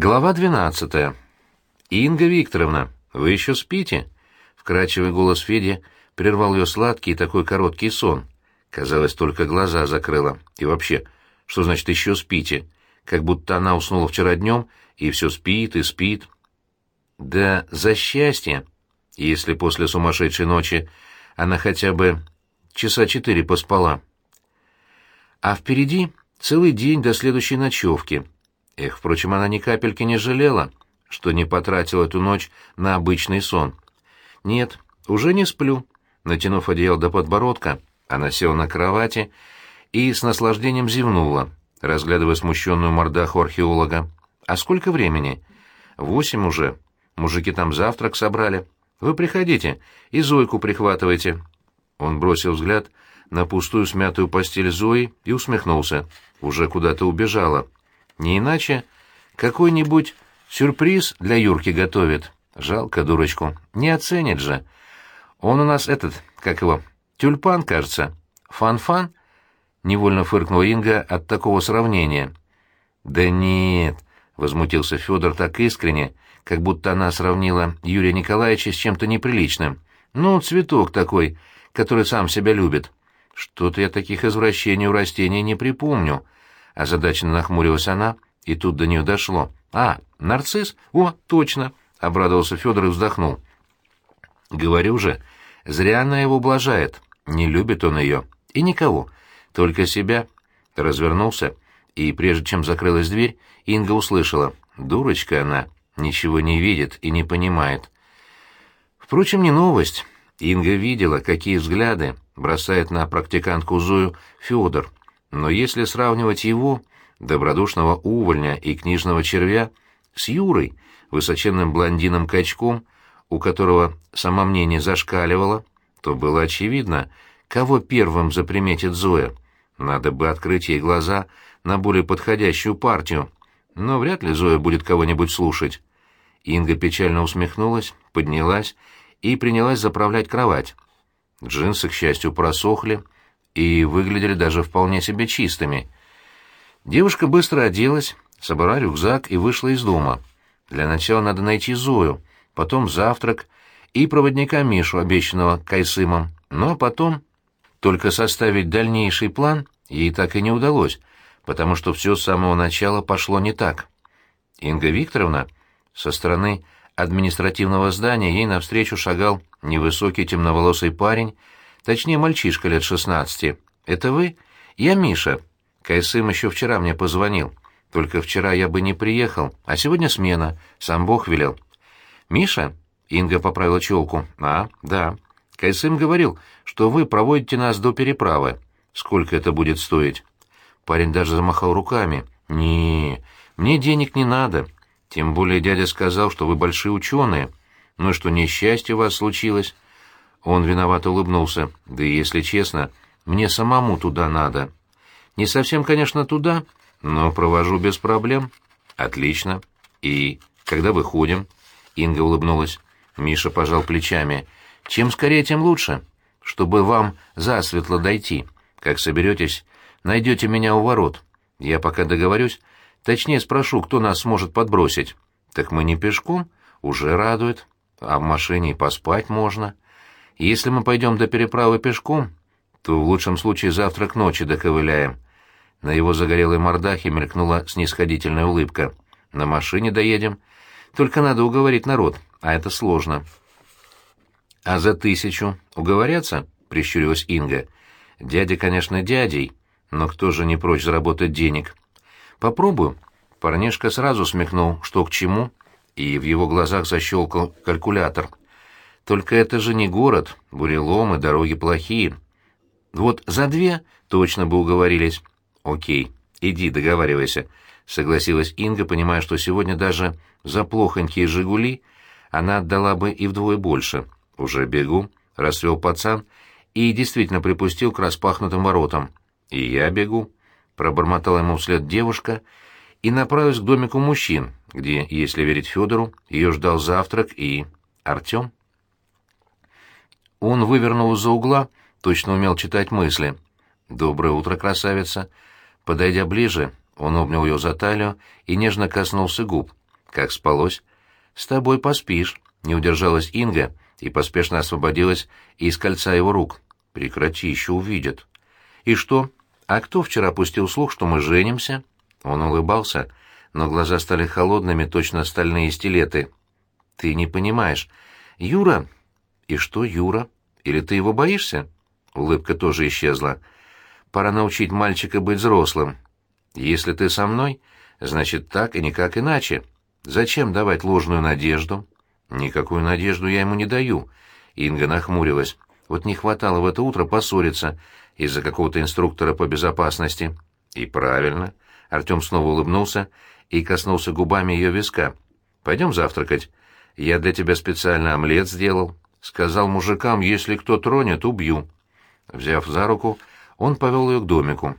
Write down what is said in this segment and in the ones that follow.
Глава двенадцатая. «Инга Викторовна, вы еще спите?» Вкрадчивый голос Феди прервал ее сладкий и такой короткий сон. Казалось, только глаза закрыла. И вообще, что значит «еще спите»? Как будто она уснула вчера днем и все спит и спит. Да за счастье, если после сумасшедшей ночи она хотя бы часа четыре поспала. А впереди целый день до следующей ночевки — Эх, впрочем, она ни капельки не жалела, что не потратила эту ночь на обычный сон. Нет, уже не сплю. Натянув одеяло до подбородка, она села на кровати и с наслаждением зевнула, разглядывая смущенную мордаху археолога. «А сколько времени?» «Восемь уже. Мужики там завтрак собрали. Вы приходите и Зойку прихватывайте». Он бросил взгляд на пустую смятую постель Зои и усмехнулся. Уже куда-то убежала. Не иначе какой-нибудь сюрприз для Юрки готовит. Жалко дурочку. Не оценит же. Он у нас этот, как его, тюльпан, кажется. Фан-фан? Невольно фыркнула Инга от такого сравнения. Да нет, возмутился Федор так искренне, как будто она сравнила Юрия Николаевича с чем-то неприличным. Ну, цветок такой, который сам себя любит. Что-то я таких извращений у растений не припомню. Озадаченно нахмурилась она, и тут до нее дошло. «А, нарцисс? О, точно!» — обрадовался Федор и вздохнул. «Говорю же, зря она его ублажает. Не любит он ее. И никого. Только себя». Развернулся, и прежде чем закрылась дверь, Инга услышала. «Дурочка она, ничего не видит и не понимает». Впрочем, не новость. Инга видела, какие взгляды бросает на практикантку Зою Федор. Но если сравнивать его, добродушного увольня и книжного червя, с Юрой, высоченным блондином-качком, у которого самомнение зашкаливало, то было очевидно, кого первым заприметит Зоя. Надо бы открыть ей глаза на более подходящую партию, но вряд ли Зоя будет кого-нибудь слушать. Инга печально усмехнулась, поднялась и принялась заправлять кровать. Джинсы, к счастью, просохли, и выглядели даже вполне себе чистыми. Девушка быстро оделась, собрала рюкзак и вышла из дома. Для начала надо найти Зою, потом завтрак и проводника Мишу, обещанного Кайсымом. Ну а потом только составить дальнейший план ей так и не удалось, потому что все с самого начала пошло не так. Инга Викторовна со стороны административного здания ей навстречу шагал невысокий темноволосый парень Точнее, мальчишка лет шестнадцати. Это вы? Я Миша. Кайсым еще вчера мне позвонил. Только вчера я бы не приехал, а сегодня смена. Сам Бог велел. Миша? Инга поправила челку. А, да. Кайсым говорил, что вы проводите нас до переправы. Сколько это будет стоить? Парень даже замахал руками. не мне денег не надо. Тем более дядя сказал, что вы большие ученые. Ну что, несчастье у вас случилось? Он виновато улыбнулся. «Да и, если честно, мне самому туда надо. Не совсем, конечно, туда, но провожу без проблем». «Отлично. И когда выходим?» Инга улыбнулась. Миша пожал плечами. «Чем скорее, тем лучше. Чтобы вам засветло дойти. Как соберетесь, найдете меня у ворот. Я пока договорюсь, точнее спрошу, кто нас сможет подбросить. Так мы не пешком? Уже радует. А в машине и поспать можно». Если мы пойдем до переправы пешком, то в лучшем случае завтра к ночи доковыляем. На его загорелой мордахе мелькнула снисходительная улыбка. На машине доедем. Только надо уговорить народ, а это сложно. А за тысячу уговорятся? Прищурилась Инга. Дядя, конечно, дядей, но кто же не прочь заработать денег? Попробую. Парнишка сразу смехнул, что к чему, и в его глазах защелкал калькулятор — только это же не город, буреломы, дороги плохие. Вот за две точно бы уговорились. Окей, иди, договаривайся, согласилась Инга, понимая, что сегодня даже за плохонькие «Жигули» она отдала бы и вдвое больше. Уже бегу, расцвел пацан и действительно припустил к распахнутым воротам. И я бегу, пробормотала ему вслед девушка и направилась к домику мужчин, где, если верить Федору, ее ждал завтрак и... Артем? Он вывернул из-за угла, точно умел читать мысли. «Доброе утро, красавица!» Подойдя ближе, он обнял ее за талию и нежно коснулся губ. Как спалось? С тобой поспишь, не удержалась Инга и поспешно освободилась из кольца его рук. Прекрати, еще увидят. И что? А кто вчера пустил слух, что мы женимся? Он улыбался, но глаза стали холодными, точно стальные стилеты. Ты не понимаешь. Юра... И что Юра? Или ты его боишься? Улыбка тоже исчезла. Пора научить мальчика быть взрослым. Если ты со мной, значит так и никак иначе. Зачем давать ложную надежду? Никакую надежду я ему не даю. Инга нахмурилась. Вот не хватало в это утро поссориться из-за какого-то инструктора по безопасности. И правильно. Артем снова улыбнулся и коснулся губами ее виска. «Пойдем завтракать. Я для тебя специально омлет сделал. Сказал мужикам, если кто тронет, убью». Взяв за руку, он повел ее к домику.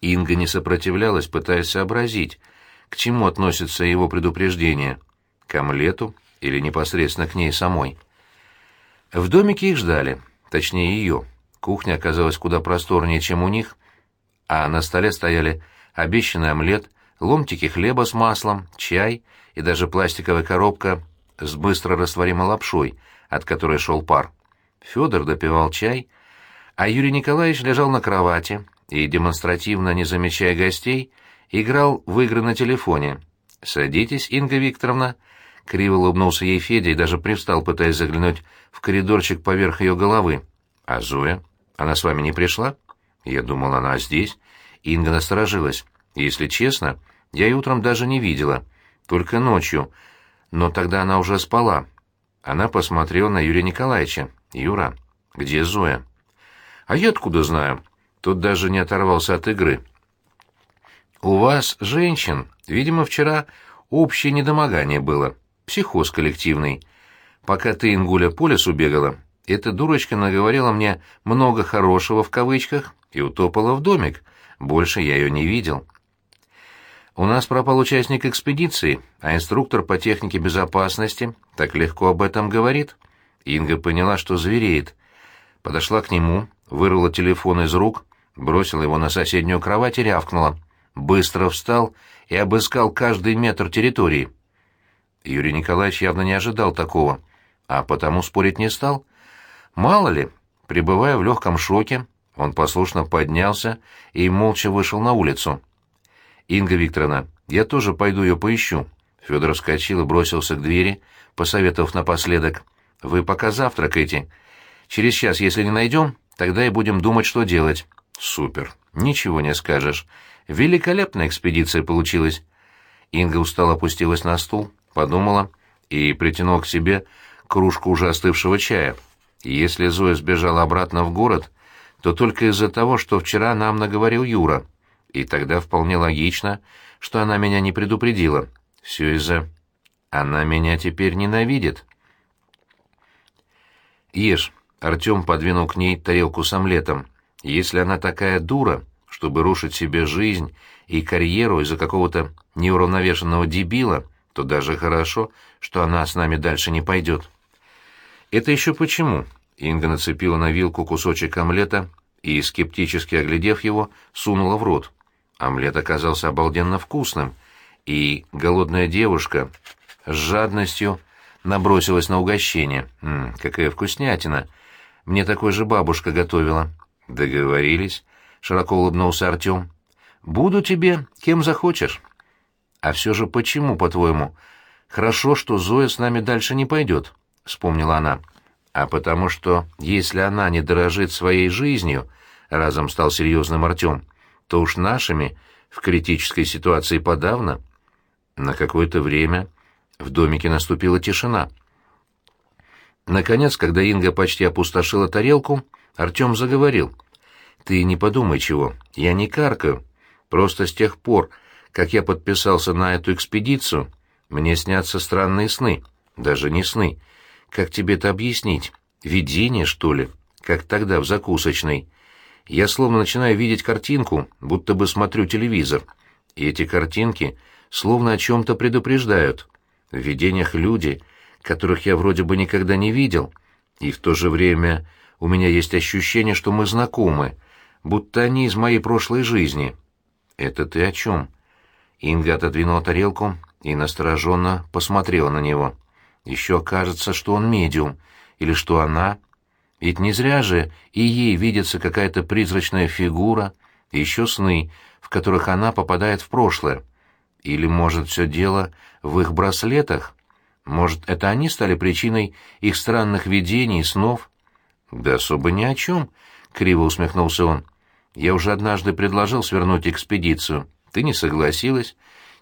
Инга не сопротивлялась, пытаясь сообразить, к чему относится его предупреждение — к омлету или непосредственно к ней самой. В домике их ждали, точнее ее. Кухня оказалась куда просторнее, чем у них, а на столе стояли обещанный омлет, ломтики хлеба с маслом, чай и даже пластиковая коробка с быстро растворимой лапшой, от которой шел пар. Федор допивал чай, а Юрий Николаевич лежал на кровати и, демонстративно не замечая гостей, играл в игры на телефоне. «Садитесь, Инга Викторовна». Криво улыбнулся ей Федя и даже привстал, пытаясь заглянуть в коридорчик поверх ее головы. «А Зоя? Она с вами не пришла?» Я думал, она здесь. Инга насторожилась. Если честно, я ее утром даже не видела. Только ночью. Но тогда она уже спала. Она посмотрела на Юрия Николаевича. «Юра, где Зоя?» «А я откуда знаю?» Тот даже не оторвался от игры. «У вас, женщин, видимо, вчера общее недомогание было, психоз коллективный. Пока ты, Ингуля, по лесу бегала, эта дурочка наговорила мне много хорошего в кавычках и утопала в домик. Больше я ее не видел». У нас пропал участник экспедиции, а инструктор по технике безопасности так легко об этом говорит. Инга поняла, что звереет. Подошла к нему, вырвала телефон из рук, бросила его на соседнюю кровать и рявкнула быстро встал и обыскал каждый метр территории. Юрий Николаевич явно не ожидал такого, а потому спорить не стал. Мало ли, пребывая в легком шоке, он послушно поднялся и молча вышел на улицу. «Инга Викторовна, я тоже пойду ее поищу». Федор вскочил и бросился к двери, посоветовав напоследок. «Вы пока завтракайте. Через час, если не найдем, тогда и будем думать, что делать». «Супер. Ничего не скажешь. Великолепная экспедиция получилась. Инга устало опустилась на стул, подумала и притянула к себе кружку уже остывшего чая. Если Зоя сбежала обратно в город, то только из-за того, что вчера нам наговорил Юра. И тогда вполне логично, что она меня не предупредила. Все из-за... Она меня теперь ненавидит. «Ешь», — Артем подвинул к ней тарелку с омлетом. «Если она такая дура, чтобы рушить себе жизнь и карьеру из-за какого-то неуравновешенного дебила, то даже хорошо, что она с нами дальше не пойдет. Это еще почему? Инга нацепила на вилку кусочек омлета и, скептически оглядев его, сунула в рот. Омлет оказался обалденно вкусным, и голодная девушка с жадностью набросилась на угощение. «М какая вкуснятина! Мне такой же бабушка готовила». «Договорились», широко улыбнулся Артем. «Буду тебе кем захочешь». «А все же почему, по-твоему? Хорошо, что Зоя с нами дальше не пойдет», — вспомнила она. «А потому что, если она не дорожит своей жизнью», — разом стал серьезным Артем, — «то уж нашими в критической ситуации подавно». На какое-то время в домике наступила тишина. Наконец, когда Инга почти опустошила тарелку, Артем заговорил — ты не подумай чего, я не каркаю. Просто с тех пор, как я подписался на эту экспедицию, мне снятся странные сны. Даже не сны. Как тебе это объяснить? Видение, что ли? Как тогда в закусочной. Я словно начинаю видеть картинку, будто бы смотрю телевизор. И эти картинки словно о чем-то предупреждают. В видениях люди, которых я вроде бы никогда не видел, и в то же время у меня есть ощущение, что мы знакомы, будто они из моей прошлой жизни. Это ты о чем? Инга отодвинула тарелку и настороженно посмотрела на него. Еще кажется, что он медиум, или что она. Ведь не зря же и ей видится какая-то призрачная фигура, еще сны, в которых она попадает в прошлое. Или, может, все дело в их браслетах? Может, это они стали причиной их странных видений и снов? Да особо ни о чем, — криво усмехнулся он. Я уже однажды предложил свернуть экспедицию. Ты не согласилась.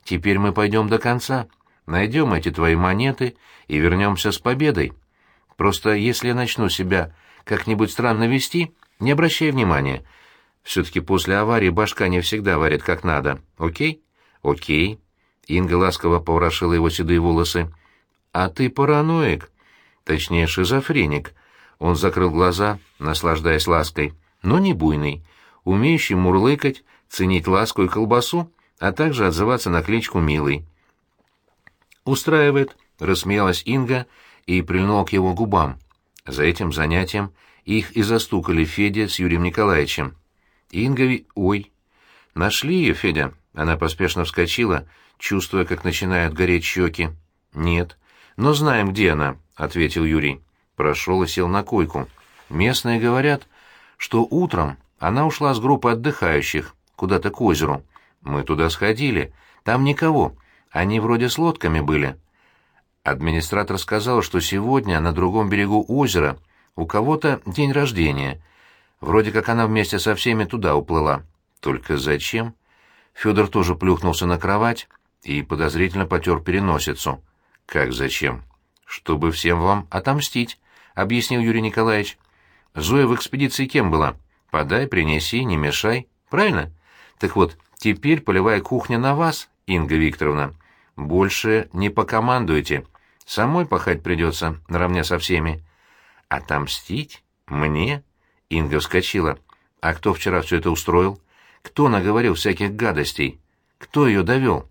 Теперь мы пойдем до конца. Найдем эти твои монеты и вернемся с победой. Просто если я начну себя как-нибудь странно вести, не обращай внимания. Все-таки после аварии башка не всегда варит как надо. Окей? Окей. Инга ласково поворошила его седые волосы. А ты параноик. Точнее, шизофреник. Он закрыл глаза, наслаждаясь лаской. Но не буйный. Умеющий мурлыкать, ценить ласку и колбасу, а также отзываться на кличку «Милый». «Устраивает», — рассмеялась Инга и прильнула к его губам. За этим занятием их и застукали Федя с Юрием Николаевичем. Инга... Ой! Нашли ее, Федя? Она поспешно вскочила, чувствуя, как начинают гореть щеки. Нет. Но знаем, где она, — ответил Юрий. Прошел и сел на койку. Местные говорят, что утром она ушла с группы отдыхающих куда-то к озеру. Мы туда сходили. Там никого. Они вроде с лодками были. Администратор сказал, что сегодня на другом берегу озера у кого-то день рождения. Вроде как она вместе со всеми туда уплыла. Только зачем? Федор тоже плюхнулся на кровать и подозрительно потер переносицу. Как зачем? Чтобы всем вам отомстить, объяснил Юрий Николаевич. Зоя в экспедиции кем была? Подай, принеси, не мешай. Правильно? Так вот, теперь полевая кухня на вас, Инга Викторовна. Больше не покомандуете. Самой пахать придется, наравне со всеми. Отомстить? Мне? Инга вскочила. А кто вчера все это устроил? Кто наговорил всяких гадостей? Кто ее довел?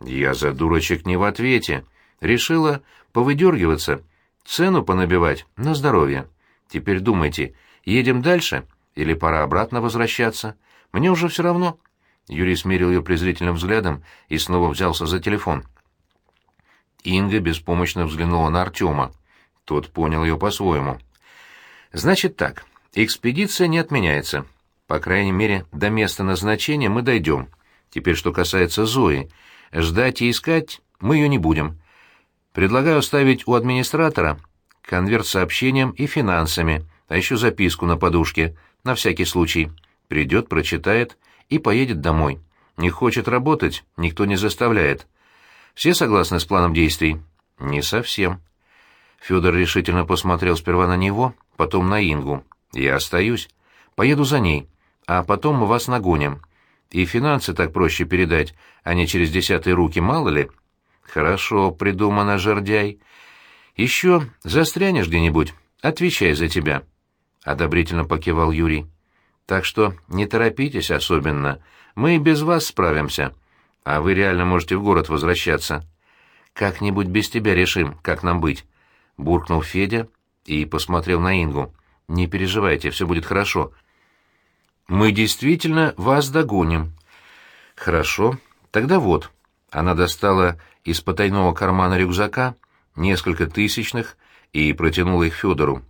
Я за дурочек не в ответе. Решила повыдергиваться, цену понабивать на здоровье. Теперь думайте, едем дальше или пора обратно возвращаться? Мне уже все равно. Юрий смерил ее презрительным взглядом и снова взялся за телефон. Инга беспомощно взглянула на Артема. Тот понял ее по-своему. «Значит так, экспедиция не отменяется. По крайней мере, до места назначения мы дойдем. Теперь, что касается Зои. Ждать и искать мы ее не будем. Предлагаю оставить у администратора конверт с сообщением и финансами, а еще записку на подушке, на всякий случай. Придет, прочитает и поедет домой. Не хочет работать, никто не заставляет. Все согласны с планом действий? Не совсем. Федор решительно посмотрел сперва на него, потом на Ингу. Я остаюсь. Поеду за ней, а потом мы вас нагоним. И финансы так проще передать, а не через десятые руки, мало ли. Хорошо придумано, жердяй. Еще застрянешь где-нибудь, отвечай за тебя. Одобрительно покивал Юрий. Так что не торопитесь особенно, мы и без вас справимся. А вы реально можете в город возвращаться. Как-нибудь без тебя решим, как нам быть. Буркнул Федя и посмотрел на Ингу. Не переживайте, все будет хорошо. Мы действительно вас догоним. Хорошо, тогда вот. Она достала из потайного кармана рюкзака несколько тысячных и протянула их Федору.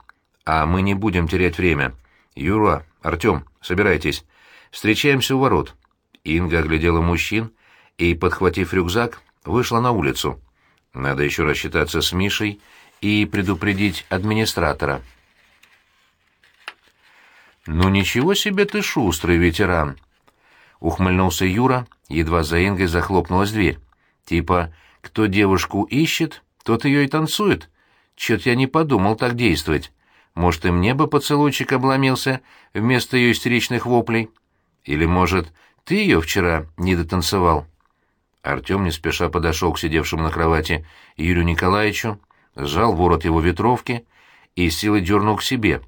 А мы не будем терять время. Юра, Артем, собирайтесь. Встречаемся у ворот. Инга оглядела мужчин и, подхватив рюкзак, вышла на улицу. Надо еще рассчитаться с Мишей и предупредить администратора. «Ну ничего себе ты шустрый ветеран!» Ухмыльнулся Юра, едва за Ингой захлопнулась дверь. «Типа, кто девушку ищет, тот ее и танцует. Чё-то я не подумал так действовать. Может, и мне бы поцелуйчик обломился вместо ее истеричных воплей? Или, может, ты ее вчера не дотанцевал?» Артем не спеша подошел к сидевшему на кровати Юрию Николаевичу, сжал ворот его ветровки и силой дернул к себе,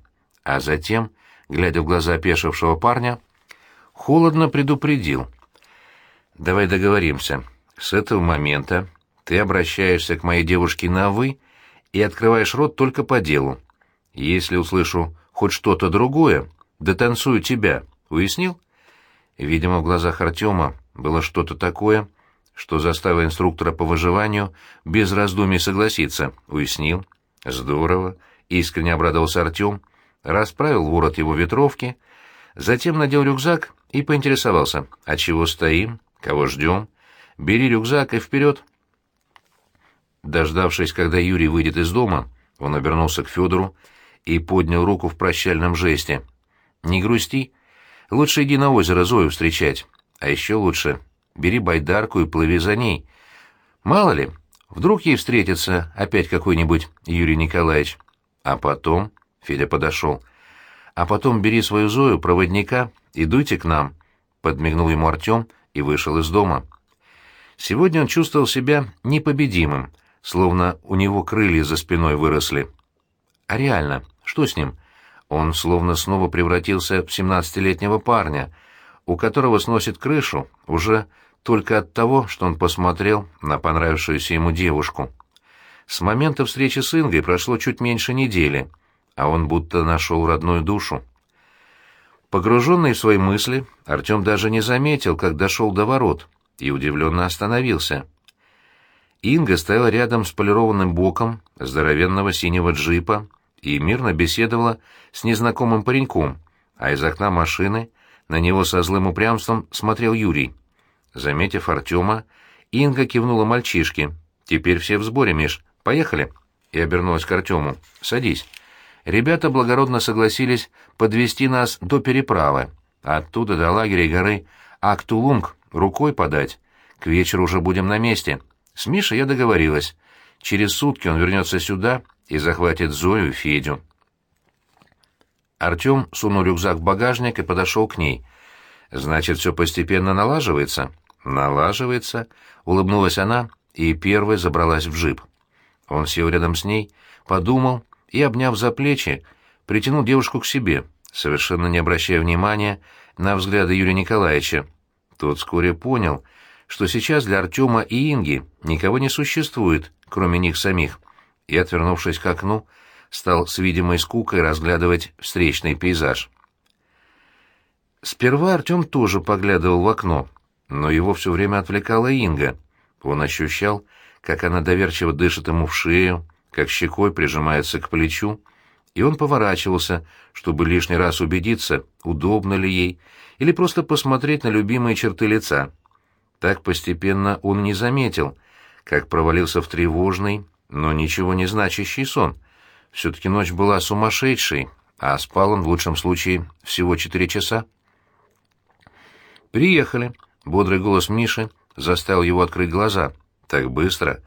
а затем, глядя в глаза опешившего парня, холодно предупредил. «Давай договоримся. С этого момента ты обращаешься к моей девушке на «вы» и открываешь рот только по делу. Если услышу хоть что-то другое, дотанцую тебя. Уяснил?» Видимо, в глазах Артема было что-то такое, что заставил инструктора по выживанию без раздумий согласиться. Уяснил. Здорово. Искренне обрадовался Артем, расправил ворот его ветровки, затем надел рюкзак и поинтересовался, от чего стоим, кого ждем. Бери рюкзак и вперед. Дождавшись, когда Юрий выйдет из дома, он обернулся к Федору и поднял руку в прощальном жесте. «Не грусти. Лучше иди на озеро Зою встречать. А еще лучше бери байдарку и плыви за ней. Мало ли, вдруг ей встретится опять какой-нибудь Юрий Николаевич. А потом...» — Федя подошел. «А потом бери свою Зою, проводника, и дуйте к нам», — подмигнул ему Артем и вышел из дома. Сегодня он чувствовал себя непобедимым, словно у него крылья за спиной выросли. А реально, что с ним? Он словно снова превратился в семнадцатилетнего парня, у которого сносит крышу уже только от того, что он посмотрел на понравившуюся ему девушку. С момента встречи с Ингой прошло чуть меньше недели, а он будто нашел родную душу. Погруженный в свои мысли, Артем даже не заметил, как дошел до ворот, и удивленно остановился. Инга стояла рядом с полированным боком здоровенного синего джипа и мирно беседовала с незнакомым пареньком, а из окна машины на него со злым упрямством смотрел Юрий. Заметив Артема, Инга кивнула мальчишке. «Теперь все в сборе, Миш. Поехали?» И обернулась к Артему. «Садись». Ребята благородно согласились подвести нас до переправы, оттуда до лагеря горы Актулунг рукой подать. К вечеру уже будем на месте. С Мишей я договорилась. Через сутки он вернется сюда и захватит Зою и Федю. Артем сунул рюкзак в багажник и подошел к ней. «Значит, все постепенно налаживается?» «Налаживается», — улыбнулась она и первой забралась в джип. Он сел рядом с ней, подумал и, обняв за плечи, притянул девушку к себе, совершенно не обращая внимания на взгляды Юрия Николаевича. Тот вскоре понял, что сейчас для Артема и Инги никого не существует, кроме них самих, и, отвернувшись к окну, стал с видимой скукой разглядывать встречный пейзаж. Сперва Артем тоже поглядывал в окно, но его все время отвлекала Инга. Он ощущал, как она доверчиво дышит ему в шею, как щекой прижимается к плечу, и он поворачивался, чтобы лишний раз убедиться, удобно ли ей, или просто посмотреть на любимые черты лица. Так постепенно он не заметил, как провалился в тревожный, но ничего не значащий сон. Все-таки ночь была сумасшедшей, а спал он в лучшем случае всего четыре часа. «Приехали», — бодрый голос Миши заставил его открыть глаза. «Так быстро».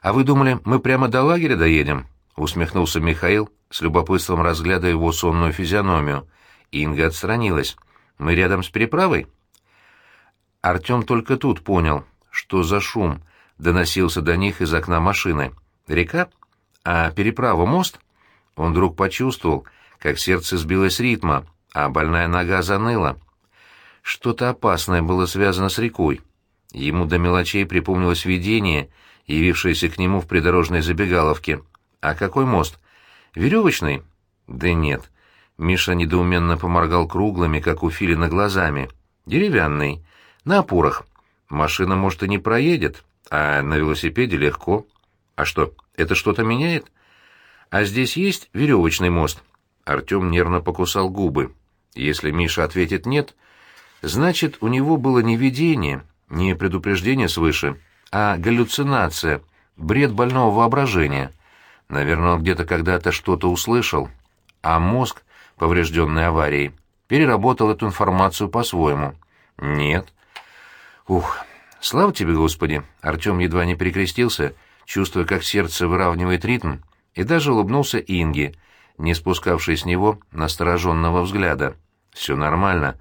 «А вы думали, мы прямо до лагеря доедем?» — усмехнулся Михаил, с любопытством разглядывая его сонную физиономию. Инга отстранилась. «Мы рядом с переправой?» Артем только тут понял, что за шум доносился до них из окна машины. Река? А переправа мост? Он вдруг почувствовал, как сердце сбилось с ритма, а больная нога заныла. Что-то опасное было связано с рекой. Ему до мелочей припомнилось видение, явившееся к нему в придорожной забегаловке. А какой мост? Веревочный? Да нет. Миша недоуменно поморгал круглыми, как у филина, глазами. Деревянный. На опорах. Машина, может, и не проедет, а на велосипеде легко. А что, это что-то меняет? А здесь есть веревочный мост? Артем нервно покусал губы. Если Миша ответит «нет», значит, у него было не видение, не предупреждение свыше, а галлюцинация, бред больного воображения. Наверное, он где-то когда-то что-то услышал, а мозг, поврежденный аварией, переработал эту информацию по-своему. Нет, Ух, слава тебе, Господи! Артем едва не перекрестился, чувствуя, как сердце выравнивает ритм, и даже улыбнулся Инге, не спускавшей с него настороженного взгляда. Все нормально.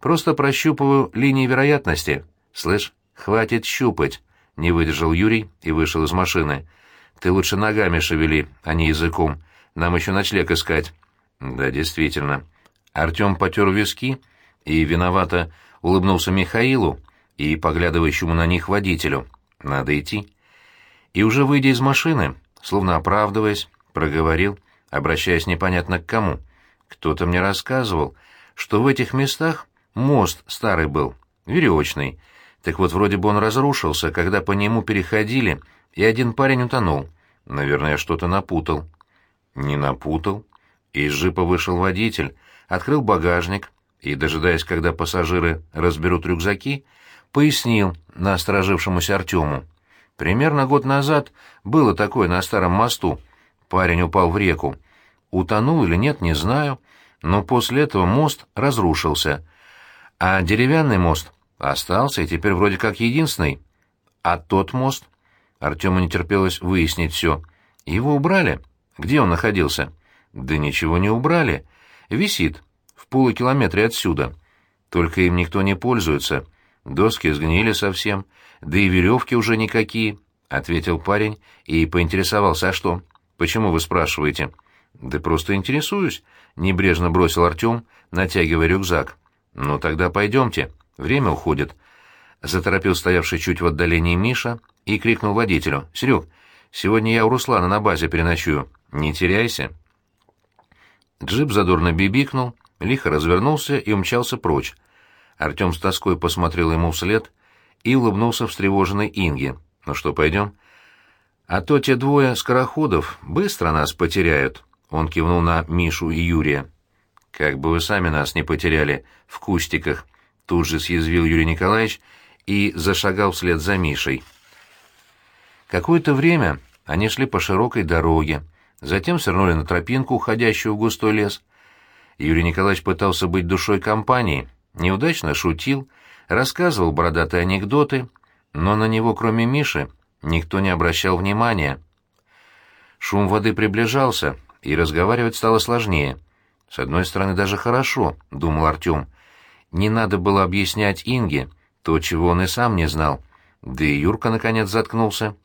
Просто прощупываю линии вероятности. Слышь, хватит щупать, не выдержал Юрий и вышел из машины. Ты лучше ногами шевели, а не языком. Нам еще ночлег искать. Да, действительно. Артем потер виски и виновато улыбнулся Михаилу, и поглядывающему на них водителю. Надо идти. И уже выйдя из машины, словно оправдываясь, проговорил, обращаясь непонятно к кому. Кто-то мне рассказывал, что в этих местах мост старый был, веревочный. Так вот, вроде бы он разрушился, когда по нему переходили, и один парень утонул. Наверное, что-то напутал. Не напутал. Из джипа вышел водитель, открыл багажник и, дожидаясь, когда пассажиры разберут рюкзаки, пояснил насторожившемуся Артему. Примерно год назад было такое на старом мосту. Парень упал в реку. Утонул или нет, не знаю, но после этого мост разрушился. А деревянный мост остался и теперь вроде как единственный. А тот мост? Артему не терпелось выяснить все. Его убрали? Где он находился? Да ничего не убрали. Висит, в полукилометре отсюда. Только им никто не пользуется. Доски сгнили совсем, да и веревки уже никакие, — ответил парень и поинтересовался, а что? Почему вы спрашиваете? Да просто интересуюсь, — небрежно бросил Артем, натягивая рюкзак. Ну тогда пойдемте, время уходит. Заторопил стоявший чуть в отдалении Миша и крикнул водителю. «Серег, сегодня я у Руслана на базе переночую. Не теряйся». Джип задорно бибикнул, лихо развернулся и умчался прочь. Артем с тоской посмотрел ему вслед и улыбнулся встревоженной Инге. «Ну что, пойдем?» «А то те двое скороходов быстро нас потеряют», — он кивнул на Мишу и Юрия. «Как бы вы сами нас не потеряли в кустиках», — тут же съязвил Юрий Николаевич и зашагал вслед за Мишей. Какое-то время они шли по широкой дороге, затем свернули на тропинку, уходящую в густой лес. Юрий Николаевич пытался быть душой компании — неудачно шутил, рассказывал бородатые анекдоты, но на него, кроме Миши, никто не обращал внимания. Шум воды приближался, и разговаривать стало сложнее. С одной стороны, даже хорошо, — думал Артем. Не надо было объяснять Инге то, чего он и сам не знал. Да и Юрка, наконец, заткнулся.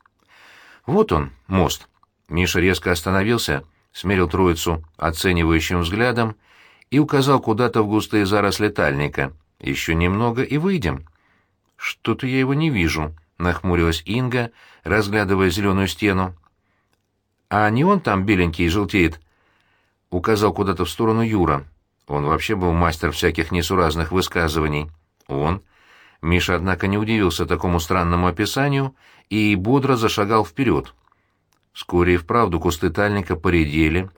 Вот он, мост. Миша резко остановился, смерил троицу оценивающим взглядом и указал куда-то в густые заросли тальника. «Еще немного и выйдем». «Что-то я его не вижу», — нахмурилась Инга, разглядывая зеленую стену. «А не он там беленький желтеет?» — указал куда-то в сторону Юра. Он вообще был мастер всяких несуразных высказываний. Он. Миша, однако, не удивился такому странному описанию и бодро зашагал вперед. Вскоре и вправду кусты тальника поредели,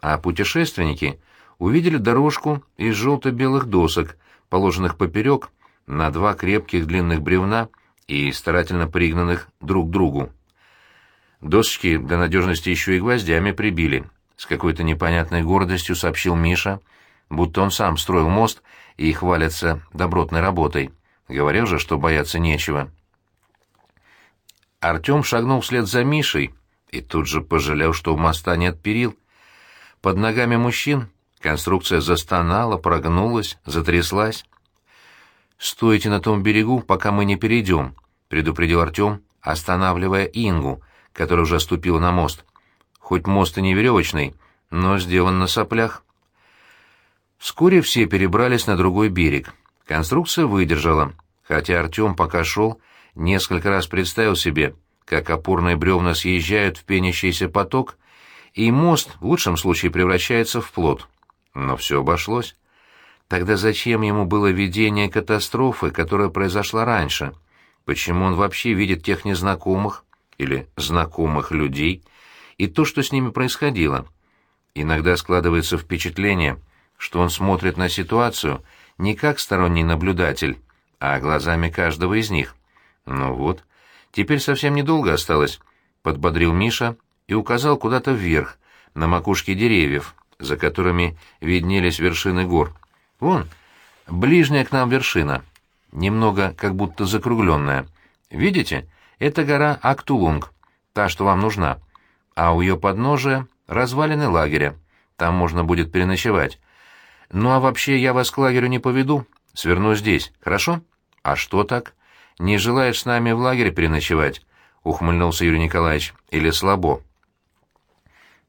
а путешественники увидели дорожку из желто-белых досок, положенных поперек на два крепких длинных бревна и старательно пригнанных друг к другу. Досочки для надежности еще и гвоздями прибили. С какой-то непонятной гордостью сообщил Миша, будто он сам строил мост и хвалится добротной работой. Говорил же, что бояться нечего. Артем шагнул вслед за Мишей и тут же пожалел, что у моста нет перил. Под ногами мужчин Конструкция застонала, прогнулась, затряслась. «Стойте на том берегу, пока мы не перейдем», — предупредил Артем, останавливая Ингу, которая уже ступила на мост. «Хоть мост и не веревочный, но сделан на соплях». Вскоре все перебрались на другой берег. Конструкция выдержала, хотя Артем, пока шел, несколько раз представил себе, как опорные бревна съезжают в пенящийся поток, и мост в лучшем случае превращается в плот. Но все обошлось. Тогда зачем ему было видение катастрофы, которая произошла раньше? Почему он вообще видит тех незнакомых или знакомых людей и то, что с ними происходило? Иногда складывается впечатление, что он смотрит на ситуацию не как сторонний наблюдатель, а глазами каждого из них. Ну вот, теперь совсем недолго осталось, — подбодрил Миша и указал куда-то вверх, на макушке деревьев, за которыми виднелись вершины гор. Вон, ближняя к нам вершина, немного как будто закругленная. Видите, это гора Актулунг, та, что вам нужна. А у ее подножия развалины лагеря, там можно будет переночевать. Ну а вообще я вас к лагерю не поведу, сверну здесь, хорошо? А что так? Не желаешь с нами в лагере переночевать? Ухмыльнулся Юрий Николаевич. Или слабо?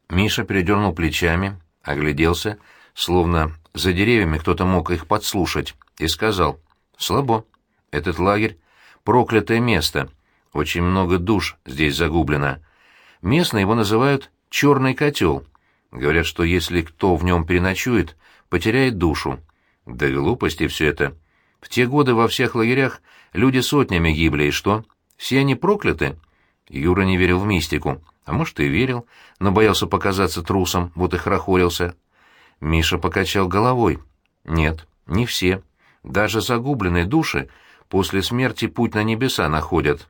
Миша передернул плечами, огляделся, словно за деревьями кто-то мог их подслушать, и сказал, «Слабо. Этот лагерь — проклятое место. Очень много душ здесь загублено. Местные его называют «черный котел». Говорят, что если кто в нем переночует, потеряет душу. Да глупости все это. В те годы во всех лагерях люди сотнями гибли, и что? Все они прокляты?» Юра не верил в мистику. А может, и верил, но боялся показаться трусом, вот и хорохорился. Миша покачал головой. «Нет, не все. Даже загубленные души после смерти путь на небеса находят.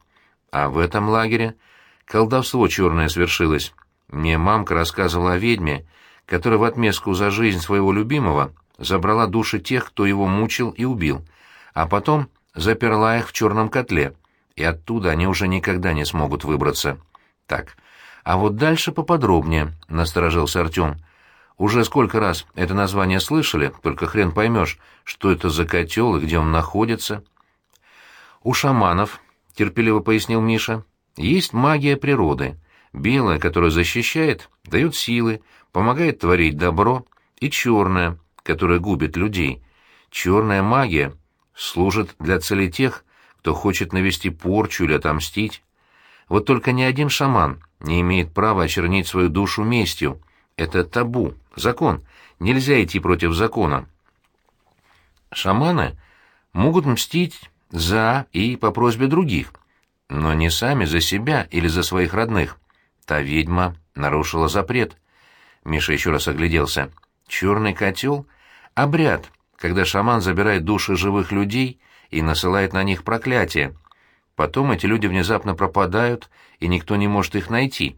А в этом лагере колдовство черное свершилось. Мне мамка рассказывала о ведьме, которая в отместку за жизнь своего любимого забрала души тех, кто его мучил и убил, а потом заперла их в черном котле, и оттуда они уже никогда не смогут выбраться. Так, а вот дальше поподробнее, — насторожился Артем. Уже сколько раз это название слышали, только хрен поймешь, что это за котел и где он находится. У шаманов, — терпеливо пояснил Миша, — есть магия природы. Белая, которая защищает, дает силы, помогает творить добро, и черная, которая губит людей. Черная магия служит для цели тех, кто хочет навести порчу или отомстить. Вот только ни один шаман не имеет права очернить свою душу местью. Это табу, закон. Нельзя идти против закона. Шаманы могут мстить за и по просьбе других, но не сами за себя или за своих родных. Та ведьма нарушила запрет. Миша еще раз огляделся. Черный котел — обряд, когда шаман забирает души живых людей и насылает на них проклятие. Потом эти люди внезапно пропадают, и никто не может их найти.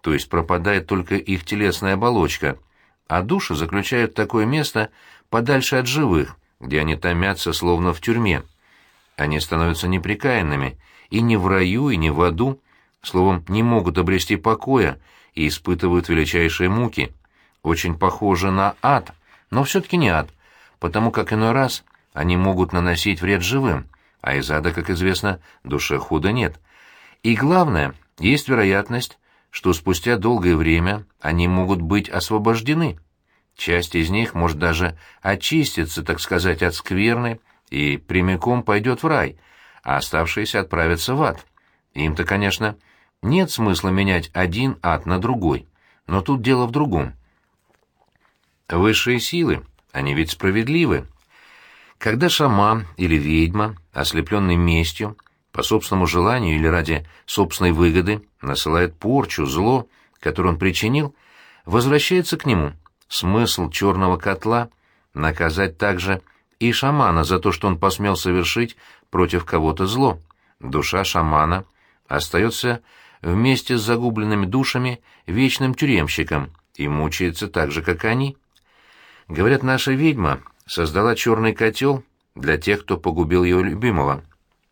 То есть пропадает только их телесная оболочка, а души заключают такое место подальше от живых, где они томятся словно в тюрьме. Они становятся неприкаянными, и ни в раю, и ни в аду, словом, не могут обрести покоя и испытывают величайшие муки. Очень похоже на ад, но все-таки не ад, потому как иной раз они могут наносить вред живым, а из ада, как известно, душе худо нет. И главное, есть вероятность, что спустя долгое время они могут быть освобождены. Часть из них может даже очиститься, так сказать, от скверны и прямиком пойдет в рай, а оставшиеся отправятся в ад. Им-то, конечно, нет смысла менять один ад на другой, но тут дело в другом. Высшие силы, они ведь справедливы. Когда шаман или ведьма, ослепленный местью, по собственному желанию или ради собственной выгоды, насылает порчу, зло, которое он причинил, возвращается к нему. Смысл черного котла — наказать также и шамана за то, что он посмел совершить против кого-то зло. Душа шамана остается вместе с загубленными душами вечным тюремщиком и мучается так же, как они. Говорят, наша ведьма создала черный котел для тех, кто погубил ее любимого.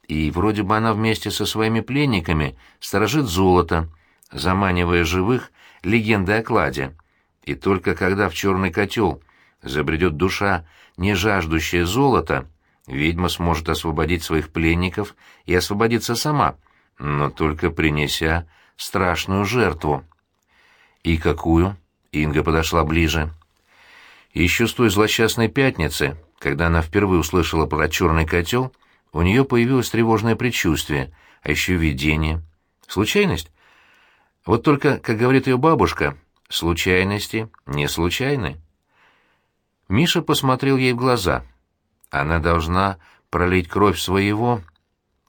И вроде бы она вместе со своими пленниками сторожит золото, заманивая живых легендой о кладе. И только когда в черный котел забредет душа, не жаждущая золота, ведьма сможет освободить своих пленников и освободиться сама, но только принеся страшную жертву. «И какую?» — Инга подошла ближе. Еще с той злосчастной пятницы, когда она впервые услышала про черный котел, у нее появилось тревожное предчувствие, а еще видение. Случайность? Вот только, как говорит ее бабушка, случайности не случайны. Миша посмотрел ей в глаза. Она должна пролить кровь своего...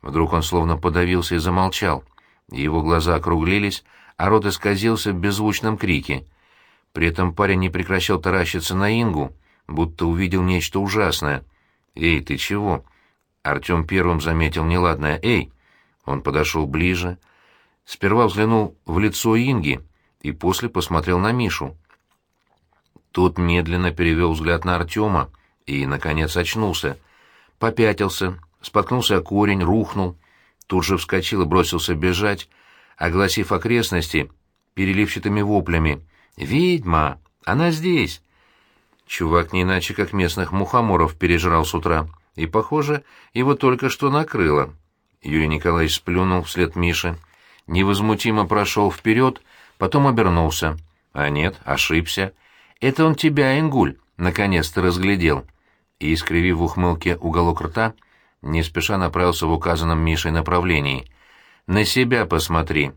Вдруг он словно подавился и замолчал. Его глаза округлились, а рот исказился в беззвучном крике — при этом парень не прекращал таращиться на Ингу, будто увидел нечто ужасное. «Эй, ты чего?» Артем первым заметил неладное. «Эй!» Он подошел ближе, сперва взглянул в лицо Инги и после посмотрел на Мишу. Тот медленно перевел взгляд на Артема и, наконец, очнулся. Попятился, споткнулся о корень, рухнул, тут же вскочил и бросился бежать, огласив окрестности переливчатыми воплями — «Ведьма! Она здесь!» Чувак не иначе, как местных мухоморов пережрал с утра, и, похоже, его только что накрыло. Юрий Николаевич сплюнул вслед Мише, невозмутимо прошел вперед, потом обернулся. А нет, ошибся. Это он тебя, Ингуль, наконец-то разглядел. И, искривив в ухмылке уголок рта, не спеша направился в указанном Мишей направлении. «На себя посмотри!»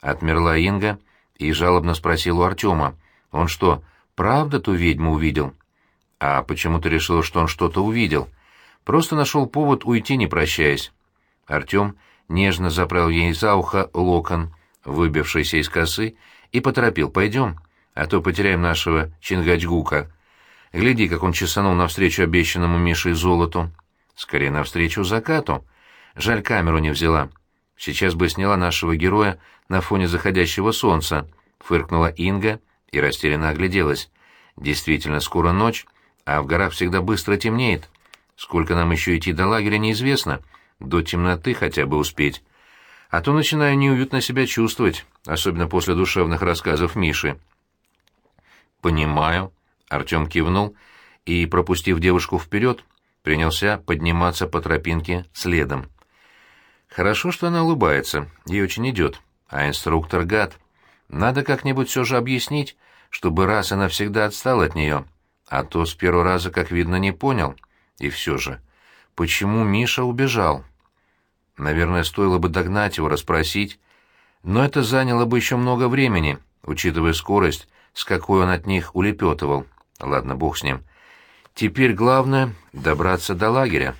Отмерла Инга — и жалобно спросил у Артема. «Он что, правда ту ведьму увидел?» «А почему ты решила, что он что-то увидел?» Просто нашел повод уйти, не прощаясь. Артем нежно заправил ей за ухо локон, выбившийся из косы, и поторопил. «Пойдем, а то потеряем нашего Чингачгука. Гляди, как он чесанул навстречу обещанному Мише золоту. Скорее навстречу закату. Жаль, камеру не взяла. Сейчас бы сняла нашего героя на фоне заходящего солнца», — фыркнула Инга и растерянно огляделась. «Действительно, скоро ночь, а в горах всегда быстро темнеет. Сколько нам еще идти до лагеря, неизвестно. До темноты хотя бы успеть. А то начинаю неуютно себя чувствовать, особенно после душевных рассказов Миши». «Понимаю», — Артем кивнул и, пропустив девушку вперед, принялся подниматься по тропинке следом. Хорошо, что она улыбается, ей очень идет, а инструктор гад. Надо как-нибудь все же объяснить, чтобы раз и навсегда отстал от нее, а то с первого раза, как видно, не понял. И все же, почему Миша убежал? Наверное, стоило бы догнать его, расспросить, но это заняло бы еще много времени, учитывая скорость, с какой он от них улепетывал. Ладно, бог с ним. Теперь главное — добраться до лагеря.